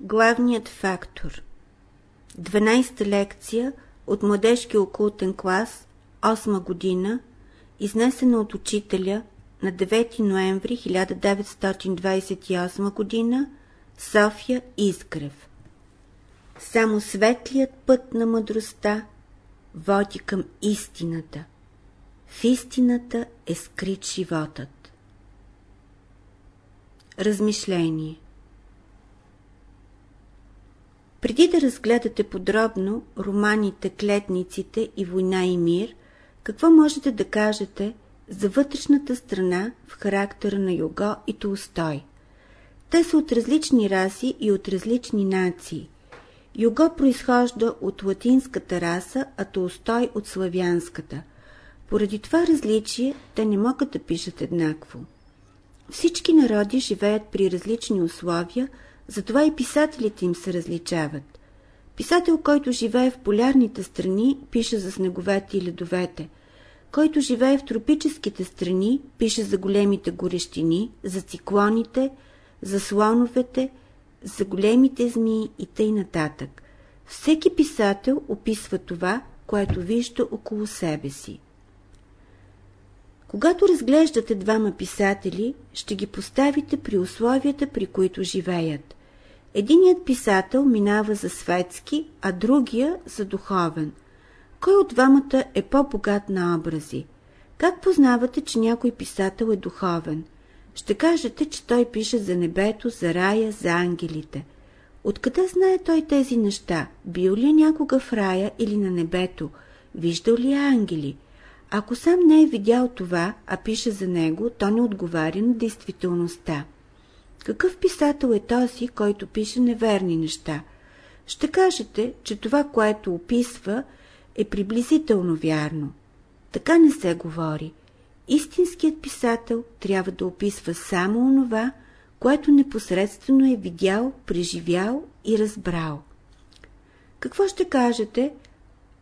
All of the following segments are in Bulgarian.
Главният фактор 12-та лекция от младежки окултен клас, 8 година, изнесена от учителя на 9 ноември 1928 година, София Изгрев. Само светлият път на мъдростта води към истината. В истината е скрит животът. Размишление Преди да разгледате подробно романите Клетниците и Война и мир, какво можете да кажете за вътрешната страна в характера на Його и Толстой? Те са от различни раси и от различни нации. Юго произхожда от латинската раса, а Толстой от славянската. Поради това различие те не могат да пишат еднакво. Всички народи живеят при различни условия, затова и писателите им се различават. Писател, който живее в полярните страни, пише за снеговете и ледовете. Който живее в тропическите страни, пише за големите горещини, за циклоните, за слоновете, за големите змии и тъй нататък. Всеки писател описва това, което вижда около себе си. Когато разглеждате двама писатели, ще ги поставите при условията, при които живеят. Единият писател минава за светски, а другия за духовен. Кой от двамата е по-богат на образи? Как познавате, че някой писател е духовен? Ще кажете, че той пише за небето, за рая, за ангелите. Откъде знае той тези неща? Бил ли е някога в рая или на небето? Виждал ли е ангели? Ако сам не е видял това, а пише за него, то не отговаря на действителността. Какъв писател е този, който пише неверни неща? Ще кажете, че това, което описва, е приблизително вярно. Така не се говори. Истинският писател трябва да описва само онова, което непосредствено е видял, преживял и разбрал. Какво ще кажете,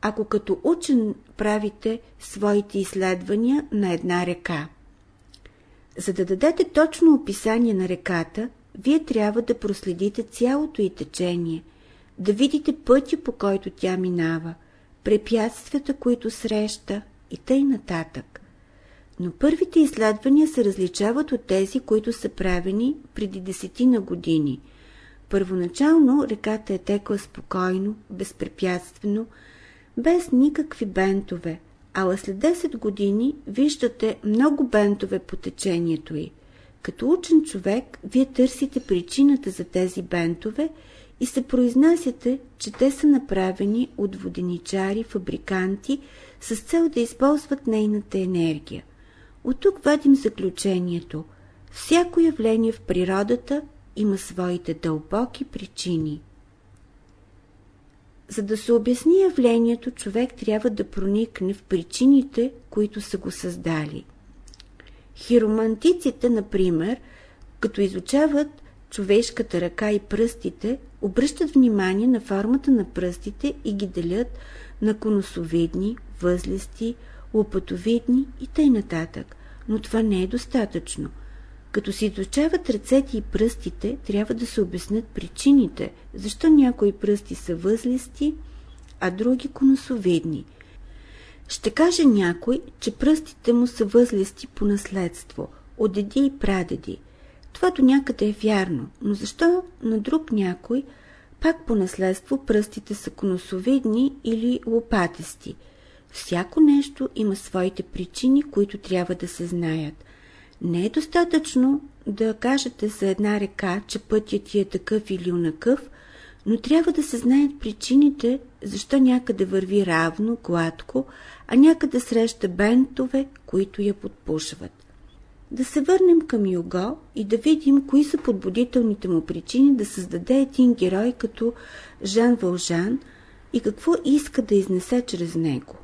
ако като учен правите своите изследвания на една река? За да дадете точно описание на реката, вие трябва да проследите цялото и течение, да видите пътя, по който тя минава, препятствията, които среща и тъй нататък. Но първите изследвания се различават от тези, които са правени преди десетина години. Първоначално реката е текла спокойно, безпрепятствено, без никакви бентове, ала след 10 години виждате много бентове по течението й. Като учен човек, вие търсите причината за тези бентове и се произнасяте, че те са направени от воденичари, фабриканти, с цел да използват нейната енергия. От тук вадим заключението. Всяко явление в природата има своите дълбоки причини. За да се обясни явлението, човек трябва да проникне в причините, които са го създали. Хиромантиците, например, като изучават човешката ръка и пръстите, обръщат внимание на формата на пръстите и ги делят на конусовидни, възлести, лопатовидни и нататък. Но това не е достатъчно. Като се изучават ръцете и пръстите, трябва да се обяснят причините, защо някои пръсти са възлести, а други конусовидни. Ще каже някой, че пръстите му са възлести по наследство, от деди и прадеди. Това до някъде е вярно, но защо на друг някой пак по наследство пръстите са конусовидни или лопатести – Всяко нещо има своите причини, които трябва да се знаят. Не е достатъчно да кажете за една река, че пътят ти е такъв или унакъв, но трябва да се знаят причините, защо някъде върви равно, гладко, а някъде среща бентове, които я подпушват. Да се върнем към Юго и да видим кои са подбудителните му причини да създаде един герой като Жан Вължан и какво иска да изнесе чрез него.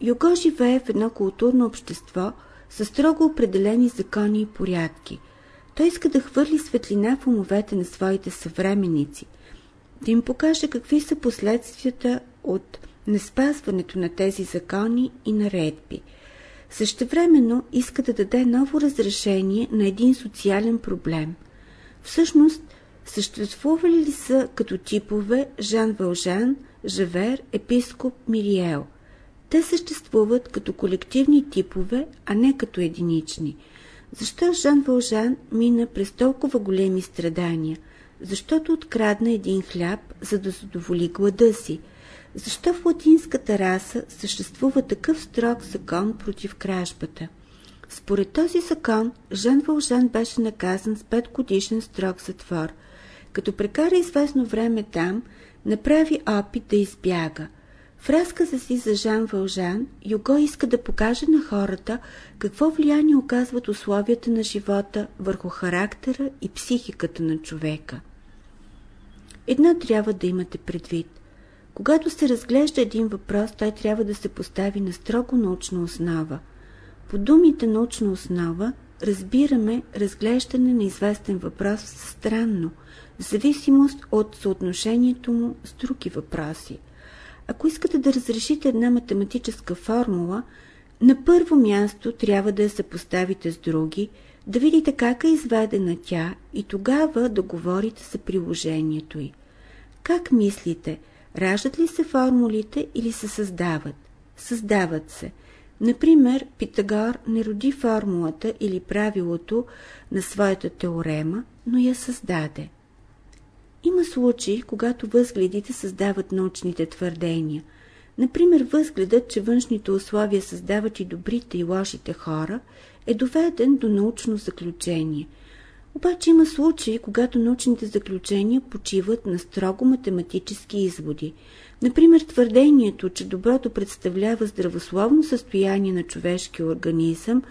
Юго живее в едно културно общество с строго определени закони и порядки. Той иска да хвърли светлина в умовете на своите съвременници, да им покаже какви са последствията от неспазването на тези закони и наредби. Същевременно иска да даде ново разрешение на един социален проблем. Всъщност, Съществували ли са като типове Жан Вължан, Жавер, епископ Мириел? Те съществуват като колективни типове, а не като единични. Защо Жан Вължан мина през толкова големи страдания? Защото открадна един хляб, за да задоволи глада си. Защо в латинската раса съществува такъв строг закон против кражбата? Според този закон, Жан Вължан беше наказан с 5 годишен строг затвор. Като прекара известно време там, направи опит да избяга. В разказа си за Жан Вължан, Юго иска да покаже на хората какво влияние оказват условията на живота върху характера и психиката на човека. Едно трябва да имате предвид. Когато се разглежда един въпрос, той трябва да се постави на строго научна основа. По думите научна основа разбираме разглеждане на известен въпрос странно, в зависимост от съотношението му с други въпроси. Ако искате да разрешите една математическа формула, на първо място трябва да я съпоставите с други, да видите как е изведена тя и тогава да говорите за приложението й. Как мислите, раждат ли се формулите или се създават? Създават се. Например, Питагор не роди формулата или правилото на своята теорема, но я създаде. Има случаи, когато възгледите създават научните твърдения. Например, възгледът, че външните условия създават и добрите и лошите хора, е доведен до научно заключение. Обаче има случаи, когато научните заключения почиват на строго математически изводи. Например, твърдението, че доброто представлява здравословно състояние на човешкия организъм,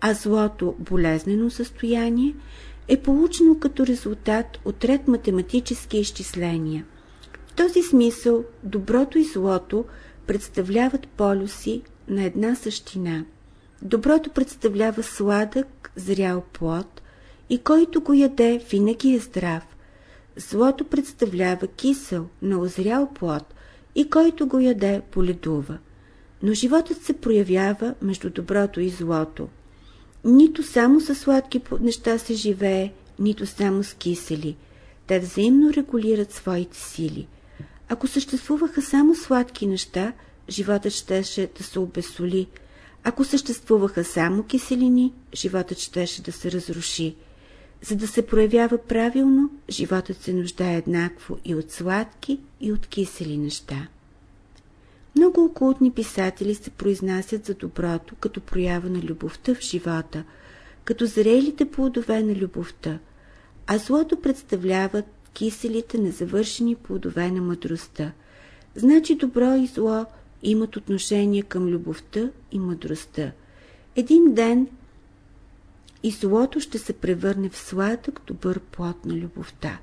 а злото – болезнено състояние – е получено като резултат от ред математически изчисления. В този смисъл доброто и злото представляват полюси на една същина. Доброто представлява сладък, зрял плод и който го яде винаги е здрав. Злото представлява кисел, но озрял плод и който го яде поледува. Но животът се проявява между доброто и злото – нито само с сладки неща се живее, нито само с кисели. Те взаимно регулират своите сили. Ако съществуваха само сладки неща, животът щеше да се обесоли. Ако съществуваха само киселини, животът щеше да се разруши. За да се проявява правилно, животът се нуждае еднакво и от сладки, и от кисели неща. Много окултни писатели се произнасят за доброто като проява на любовта в живота, като зрелите плодове на любовта, а злото представляват киселите незавършени плодове на мъдростта. Значи добро и зло имат отношение към любовта и мъдростта. Един ден и злото ще се превърне в сладък, добър плод на любовта.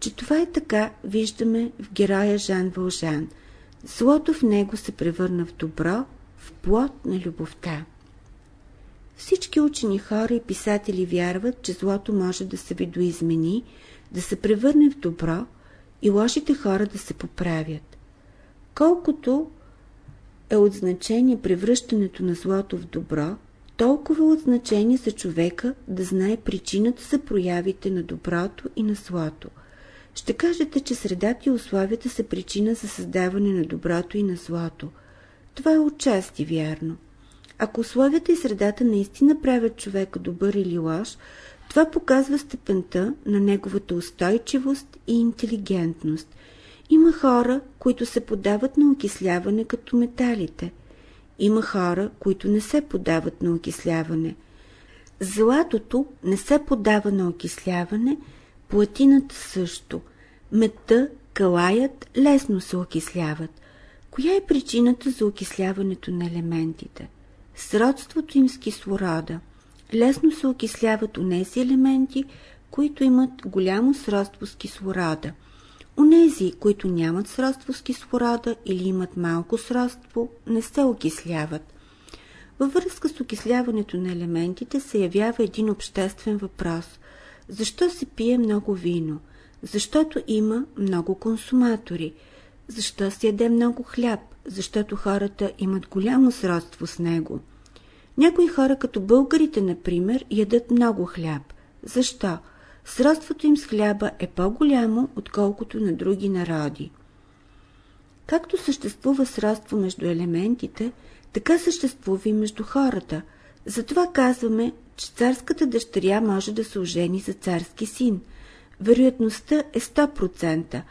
Че това е така, виждаме в героя Жан Вължан – Злото в него се превърна в добро, в плод на любовта. Всички учени хора и писатели вярват, че злото може да се видоизмени, да се превърне в добро и лошите хора да се поправят. Колкото е от значение превръщането на злото в добро, толкова е от значение за човека да знае причината за проявите на доброто и на злото – ще кажете, че средата и условията са причина за създаване на доброто и на злото. Това е отчасти вярно. Ако условията и средата наистина правят човека добър или лош, това показва степента на неговата устойчивост и интелигентност. Има хора, които се подават на окисляване като металите. Има хора, които не се подават на окисляване. Златото не се подава на окисляване – Платината също. Метта, калаят лесно се окисляват. Коя е причината за окисляването на елементите? Сродството им с кислорода. Лесно се окисляват унези елементи, които имат голямо сродство с кислорода. Унези, които нямат сродство с кислорода или имат малко сродство, не се окисляват. Във връзка с окисляването на елементите се явява един обществен въпрос – защо се пие много вино? Защото има много консуматори. Защо се яде много хляб? Защото хората имат голямо сродство с него. Някои хора, като българите, например, ядат много хляб. Защо? сродството им с хляба е по-голямо, отколкото на други народи. Както съществува сродство между елементите, така съществува и между хората. Затова казваме, че царската дъщеря може да се ожени за царски син. Вероятността е 100%,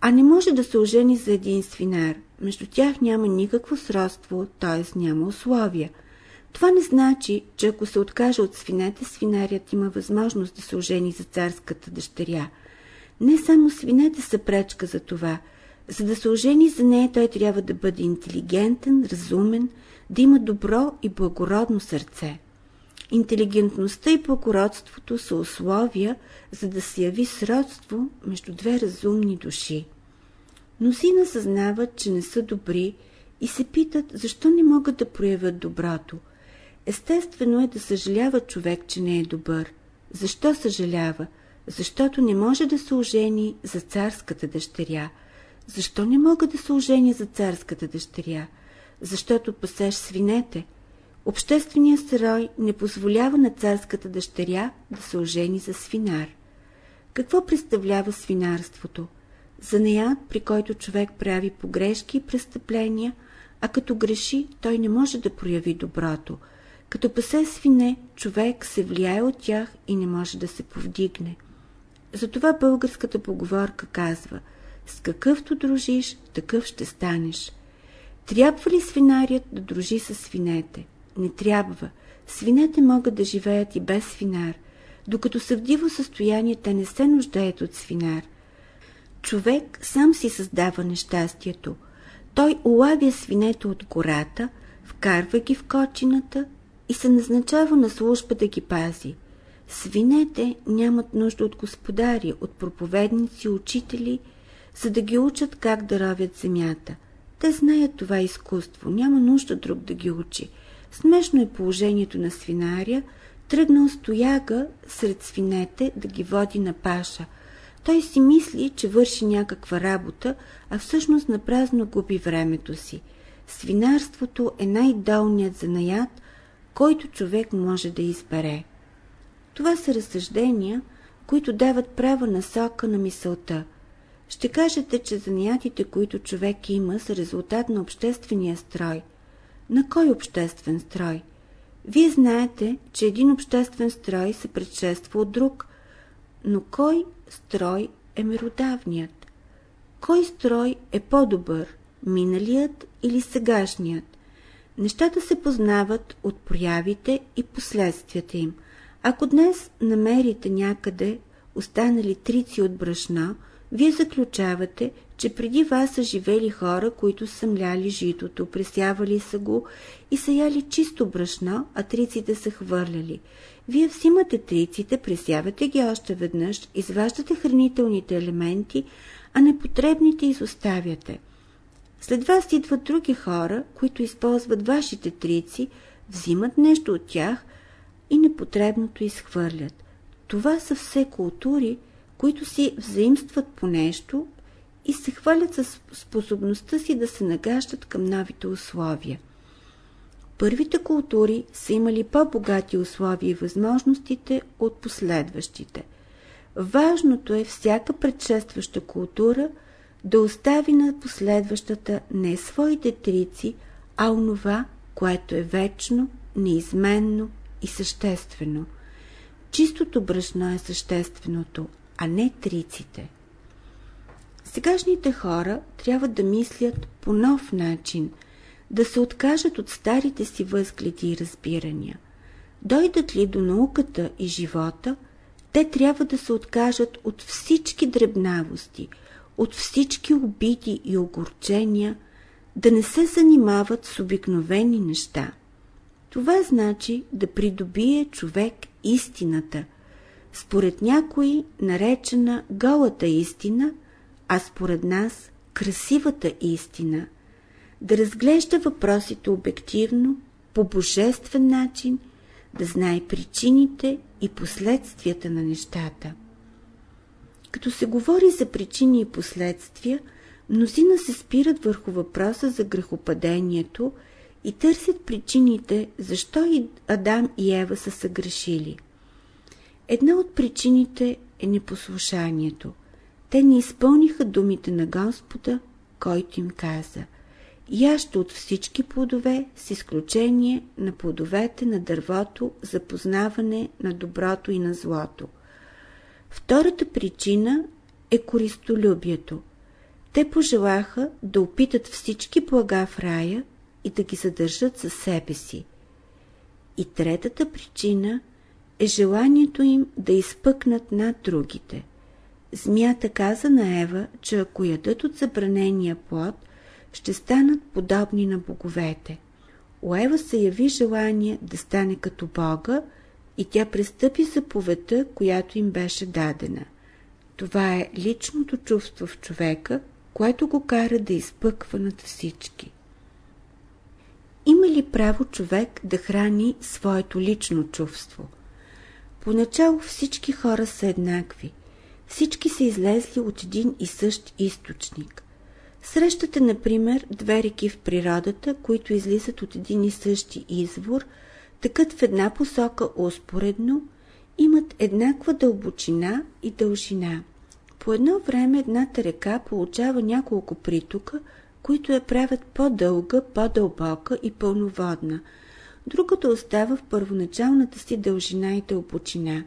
а не може да се ожени за един свинар. Между тях няма никакво сродство, т.е. няма условия. Това не значи, че ако се откаже от свинете, свинарят има възможност да се ожени за царската дъщеря. Не само свинете са пречка за това. За да се ожени за нея, той трябва да бъде интелигентен, разумен, да има добро и благородно сърце. Интелигентността и благородството са условия, за да се яви сродство между две разумни души. Мнозина съзнават, че не са добри и се питат, защо не могат да проявят доброто. Естествено е да съжалява човек, че не е добър. Защо съжалява? Защото не може да се ожени за царската дъщеря. Защо не мога да се ожени за царската дъщеря? Защото пасеш свинете. Общественият строй не позволява на царската дъщеря да се ожени за свинар. Какво представлява свинарството? занаят, при който човек прави погрешки и престъпления, а като греши, той не може да прояви доброто. Като пасе свине, човек се влияе от тях и не може да се повдигне. Затова българската поговорка казва «С какъвто дружиш, такъв ще станеш». Трябва ли свинарият да дружи с свинете? Не трябва. Свинете могат да живеят и без свинар. Докато са в диво състояние, те не се нуждаят от свинар. Човек сам си създава нещастието. Той улавя свинете от гората, вкарва ги в кочината и се назначава на служба да ги пази. Свинете нямат нужда от господари, от проповедници, учители, за да ги учат как да ровят земята. Те знаят това изкуство, няма нужда друг да ги учи. Смешно е положението на свинаря, тръгнал стояга сред свинете да ги води на паша – той си мисли, че върши някаква работа, а всъщност напразно губи времето си. Свинарството е най-долният занаят, който човек може да избере. Това са разсъждения, които дават права насока на мисълта. Ще кажете, че занаятите, които човек има, са резултат на обществения строй. На кой обществен строй? Вие знаете, че един обществен строй се предшества от друг, но кой строй е меродавният? Кой строй е по-добър, миналият или сегашният? Нещата се познават от проявите и последствията им. Ако днес намерите някъде останали трици от брашна, вие заключавате, че преди вас са живели хора, които са мляли житото, пресявали са го и са яли чисто брашно, а триците са хвърляли. Вие взимате триците, пресявате ги още веднъж, изваждате хранителните елементи, а непотребните изоставяте. След вас идват други хора, които използват вашите трици, взимат нещо от тях и непотребното изхвърлят. Това са все култури, които си взаимстват по нещо и се хвалят със способността си да се нагаждат към новите условия. Първите култури са имали по-богати условия и възможностите от последващите. Важното е всяка предшестваща култура да остави на последващата не своите трици, а онова, което е вечно, неизменно и съществено. Чистото брашно е същественото, а не триците. Сегашните хора трябва да мислят по нов начин, да се откажат от старите си възгледи и разбирания. Дойдат ли до науката и живота, те трябва да се откажат от всички дребнавости, от всички обиди и огорчения, да не се занимават с обикновени неща. Това значи да придобие човек истината, според някои наречена голата истина, а според нас красивата истина, да разглежда въпросите обективно, по божествен начин, да знае причините и последствията на нещата. Като се говори за причини и последствия, мнозина се спират върху въпроса за грехопадението и търсят причините, защо и Адам и Ева са съгрешили. Една от причините е непослушанието. Те не изпълниха думите на Господа, който им каза Ящо от всички плодове, с изключение на плодовете на дървото за познаване на доброто и на злото. Втората причина е користолюбието. Те пожелаха да опитат всички блага в рая и да ги задържат със себе си. И третата причина е желанието им да изпъкнат над другите. Змията каза на Ева, че ако ядат от забранения плод, ще станат подобни на боговете. У Ева се яви желание да стане като Бога и тя престъпи заповедта, която им беше дадена. Това е личното чувство в човека, което го кара да изпъква над всички. Има ли право човек да храни своето лично чувство? Поначало всички хора са еднакви. Всички са излезли от един и същ източник. Срещате, например, две реки в природата, които излизат от един и същи извор, тъкат в една посока успоредно, имат еднаква дълбочина и дължина. По едно време едната река получава няколко притока, които я правят по-дълга, по-дълбока и пълноводна. Другата остава в първоначалната си дължина и дълбочина.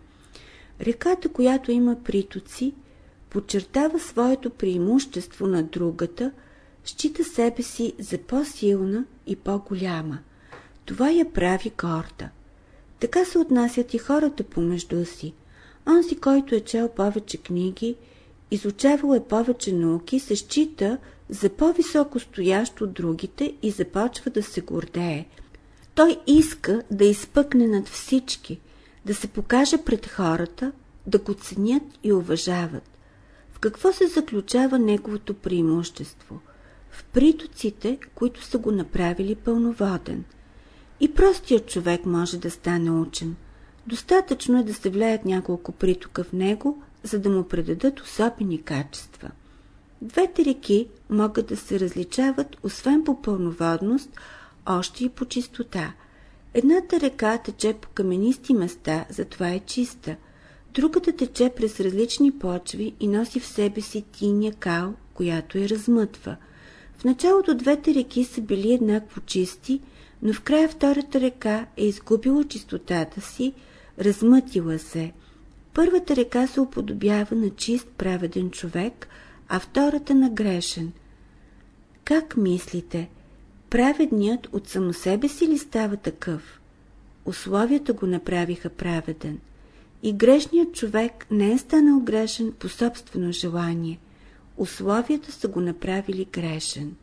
Реката, която има притоци, подчертава своето преимущество на другата, счита себе си за по-силна и по-голяма. Това я прави горда. Така се отнасят и хората помежду си. Онзи, който е чел повече книги, изучавал е повече науки, се счита за по-високо стоящ от другите и започва да се гордее. Той иска да изпъкне над всички, да се покаже пред хората, да го ценят и уважават. В какво се заключава неговото преимущество? В притоците, които са го направили пълноводен. И простият човек може да стане учен. Достатъчно е да се влеят няколко притока в него, за да му предадат особени качества. Двете реки могат да се различават, освен по пълноводност, още и по чистота. Едната река тече по каменисти места, затова е чиста. Другата тече през различни почви и носи в себе си тиня кал, която я размътва. В началото двете реки са били еднакво чисти, но в края втората река е изгубила чистотата си, размътила се – Първата река се уподобява на чист праведен човек, а втората на грешен. Как мислите? Праведният от само себе си ли става такъв? Условията го направиха праведен. И грешният човек не е станал грешен по собствено желание. Условията са го направили грешен.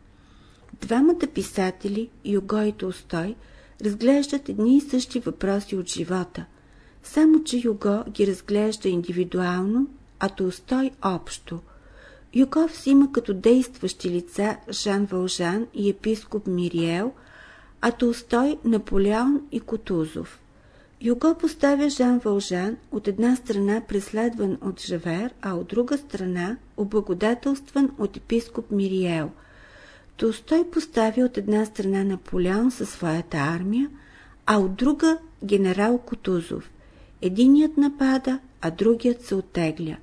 Двамата писатели, Юго и Толстой, разглеждат едни и същи въпроси от живота – само, че Юго ги разглежда индивидуално, а Толстой общо. Юго взима като действащи лица Жан Вължан и епископ Мириел, а Толстой Наполеон и Котузов. Юго поставя Жан Вължан от една страна преследван от Жавер, а от друга страна облагодателстван от епископ Мириел. Толстой поставя от една страна Наполеон със своята армия, а от друга генерал Котузов – Единият напада, а другият се оттегля.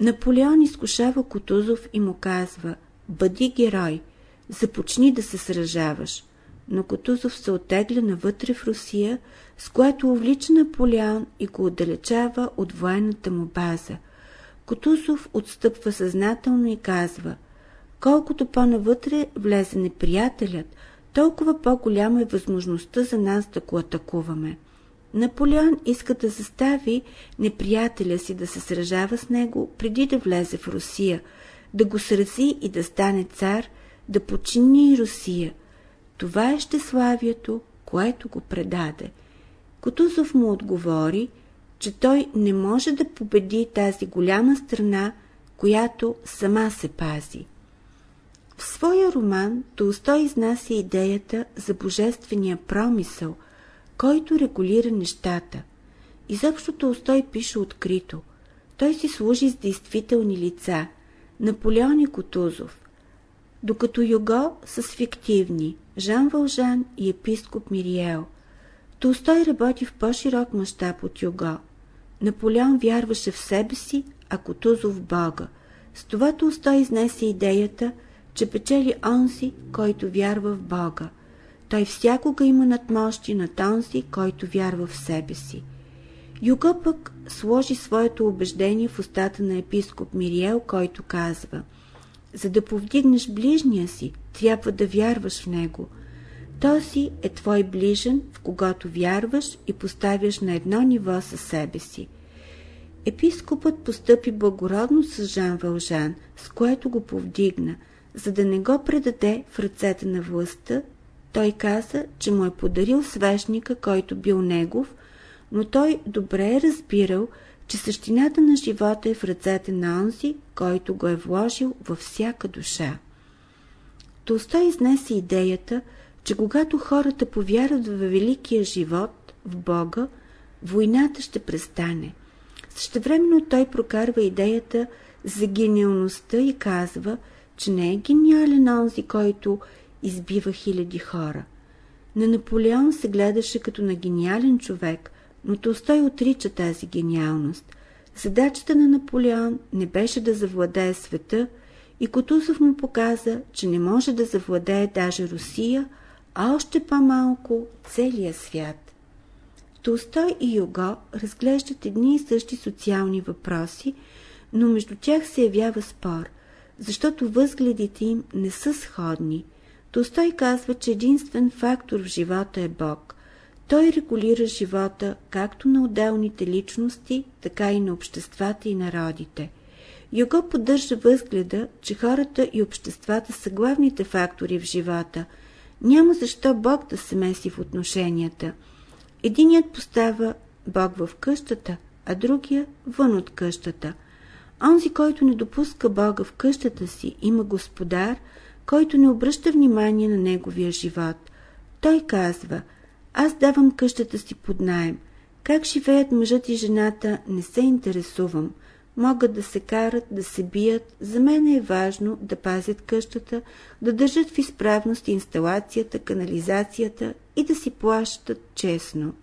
Наполеон изкушава Котузов и му казва «Бъди герой, започни да се сражаваш». Но Котузов се оттегля навътре в Русия, с което увлича Наполеон и го отдалечава от военната му база. Котузов отстъпва съзнателно и казва «Колкото по-навътре влезе неприятелят, толкова по-голяма е възможността за нас да го атакуваме». Наполеон иска да застави неприятеля си да се сражава с него преди да влезе в Русия, да го срази и да стане цар, да почини Русия. Това е щеславието, което го предаде. Котузов му отговори, че той не може да победи тази голяма страна, която сама се пази. В своя роман Толстой изнася идеята за божествения промисъл, който регулира нещата. Изобщо Толстой пише открито. Той си служи с действителни лица. Наполеон и Котузов. Докато Юго са с фиктивни Жан Вължан и епископ Мириел. Толстой работи в по-широк мащаб от Юго. Наполеон вярваше в себе си, а Кутузов Бога. С това Толстой изнесе идеята, че печели онзи, който вярва в Бога. Той всякога има надмощи над онзи, който вярва в себе си. Юго пък сложи своето убеждение в устата на епископ Мириел, който казва За да повдигнеш ближния си, трябва да вярваш в него. Този е твой ближен, в когото вярваш и поставяш на едно ниво със себе си. Епископът постъпи благородно с Жан Вължан, с което го повдигна, за да не го предаде в ръцете на властта. Той каза, че му е подарил свещника, който бил негов, но той добре е разбирал, че същината на живота е в ръцете на онзи, който го е вложил във всяка душа. Толстой изнесе идеята, че когато хората повярват в великия живот, в Бога, войната ще престане. Същевременно той прокарва идеята за гениалността и казва, че не е гениален онзи, който избива хиляди хора. На Наполеон се гледаше като на гениален човек, но Толстой отрича тази гениалност. Задачата на Наполеон не беше да завладее света и Котусов му показа, че не може да завладее даже Русия, а още по-малко целия свят. Толстой и Юго разглеждат едни и същи социални въпроси, но между тях се явява спор, защото възгледите им не са сходни. Толстой казва, че единствен фактор в живота е Бог. Той регулира живота както на отделните личности, така и на обществата и народите. Юго поддържа възгледа, че хората и обществата са главните фактори в живота. Няма защо Бог да се меси в отношенията. Единият поставя Бог в къщата, а другия вън от къщата. Онзи, който не допуска Бога в къщата си, има господар, който не обръща внимание на неговия живот. Той казва – аз давам къщата си под найем. Как живеят мъжът и жената, не се интересувам. Могат да се карат, да се бият. За мен е важно да пазят къщата, да държат в изправност инсталацията, канализацията и да си плащат честно.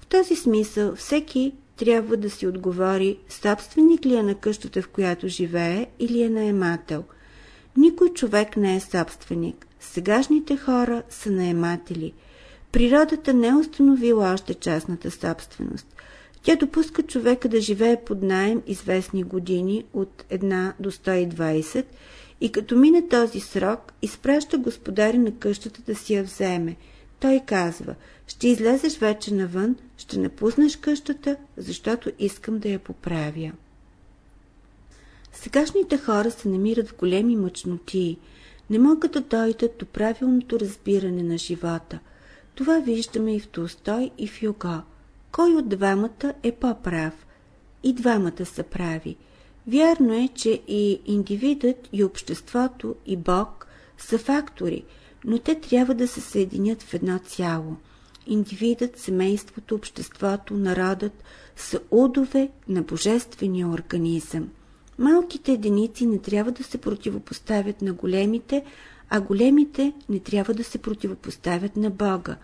В този смисъл всеки трябва да си отговори собственик ли е на къщата, в която живее или е наемател. Никой човек не е собственик. Сегашните хора са наематели – Природата не е установила още частната собственост. Тя допуска човека да живее под найем известни години от 1 до 120 и като мине този срок, изпраща господари на къщата да си я вземе. Той казва, ще излезеш вече навън, ще напуснеш къщата, защото искам да я поправя. Сегашните хора се намират в големи мъчноти, не могат да дойдат до правилното разбиране на живота – това виждаме и в Толстой, и в Юго. Кой от двамата е по-прав? И двамата са прави. Вярно е, че и индивидът, и обществото, и Бог са фактори, но те трябва да се съединят в едно цяло. Индивидът, семейството, обществото, народът са удове на божествения организъм. Малките единици не трябва да се противопоставят на големите, а големите не трябва да се противопоставят на Бога.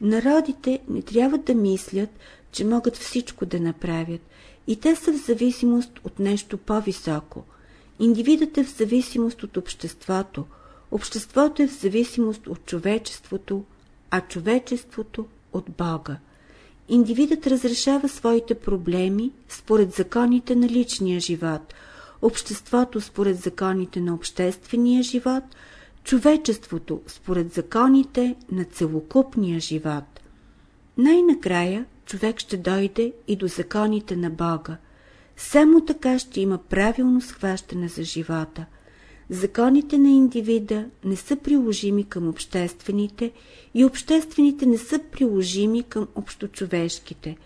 Народите не трябва да мислят, че могат всичко да направят и те са в зависимост от нещо по-високо. Индивидът е в зависимост от обществото, обществото е в зависимост от човечеството, а човечеството от Бога. Индивидът разрешава своите проблеми според законите на личния живот, обществото според законите на обществения живот – човечеството според законите на целокупния живот. Най-накрая човек ще дойде и до законите на Бога. Само така ще има правилно схващане за живота. Законите на индивида не са приложими към обществените и обществените не са приложими към общочовешките.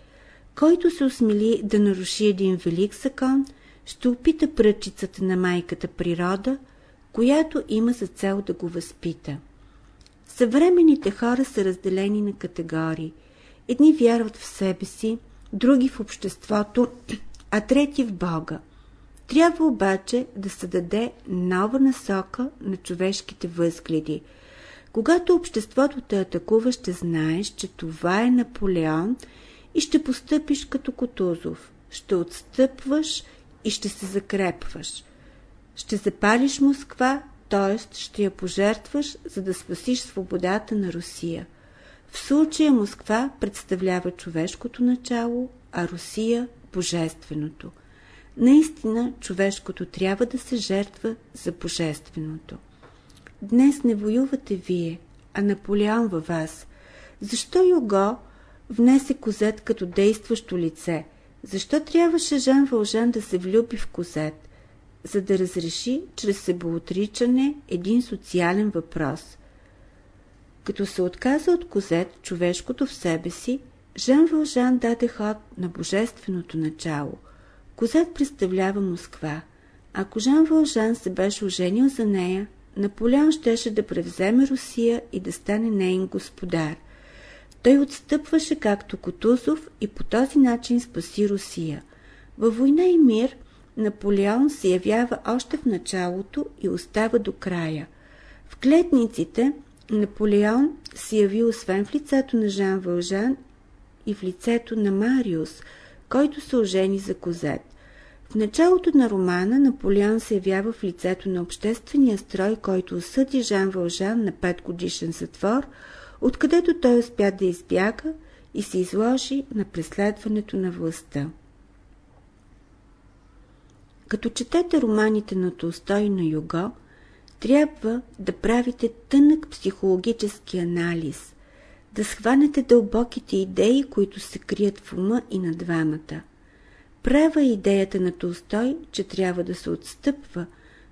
Който се осмели да наруши един велик закон, ще опита пръчицата на майката природа – която има за цел да го възпита. Съвременните хора са разделени на категории. Едни вярват в себе си, други в обществото, а трети в Бога. Трябва обаче да се даде нова насока на човешките възгледи. Когато обществото те атакува, ще знаеш, че това е Наполеон и ще постъпиш като Котузов. Ще отстъпваш и ще се закрепваш. Ще запалиш Москва, т.е. ще я пожертваш, за да спасиш свободата на Русия. В случая Москва представлява човешкото начало, а Русия – божественото. Наистина, човешкото трябва да се жертва за божественото. Днес не воювате вие, а Наполеон във вас. Защо Юго внесе Козет като действащо лице? Защо трябваше Жан Вължан да се влюби в Козет? За да разреши чрез себеотричане един социален въпрос. Като се отказа от Козет, човешкото в себе си, Жан Вължан даде ход на божественото начало. Козет представлява Москва. Ако Жан Вължан се беше оженил за нея, Наполеон щеше да превземе Русия и да стане нейн господар. Той отстъпваше както Котузов и по този начин спаси Русия. Във война и мир Наполеон се явява още в началото и остава до края. В клетниците Наполеон се яви освен в лицето на Жан Вължан и в лицето на Мариус, който се ожени за Козет. В началото на романа Наполеон се явява в лицето на обществения строй, който осъди Жан Вължан на 5 годишен затвор, откъдето той успя да избяга и се изложи на преследването на властта. Като четете романите на Толстой на Юго, трябва да правите тънък психологически анализ, да схванете дълбоките идеи, които се крият в ума и на двамата. Права е идеята на Толстой, че трябва да се отстъпва,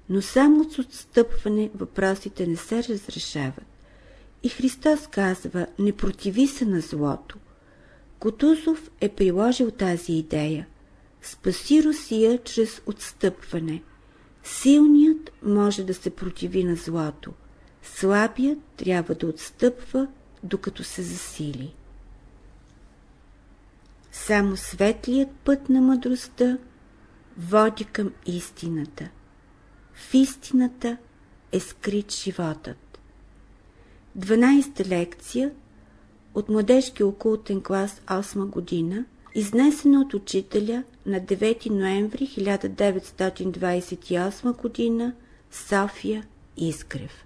но само с отстъпване въпросите не се разрешават. И Христос казва, не противи се на злото. Котузов е приложил тази идея. Спаси Русия чрез отстъпване. Силният може да се противи на злото. Слабият трябва да отстъпва докато се засили. Само светлият път на мъдростта води към истината. В истината е скрит животът. 12 лекция от младежки окултен клас 8 година, изнесена от учителя на 9 ноември 1928 година, София Искрев.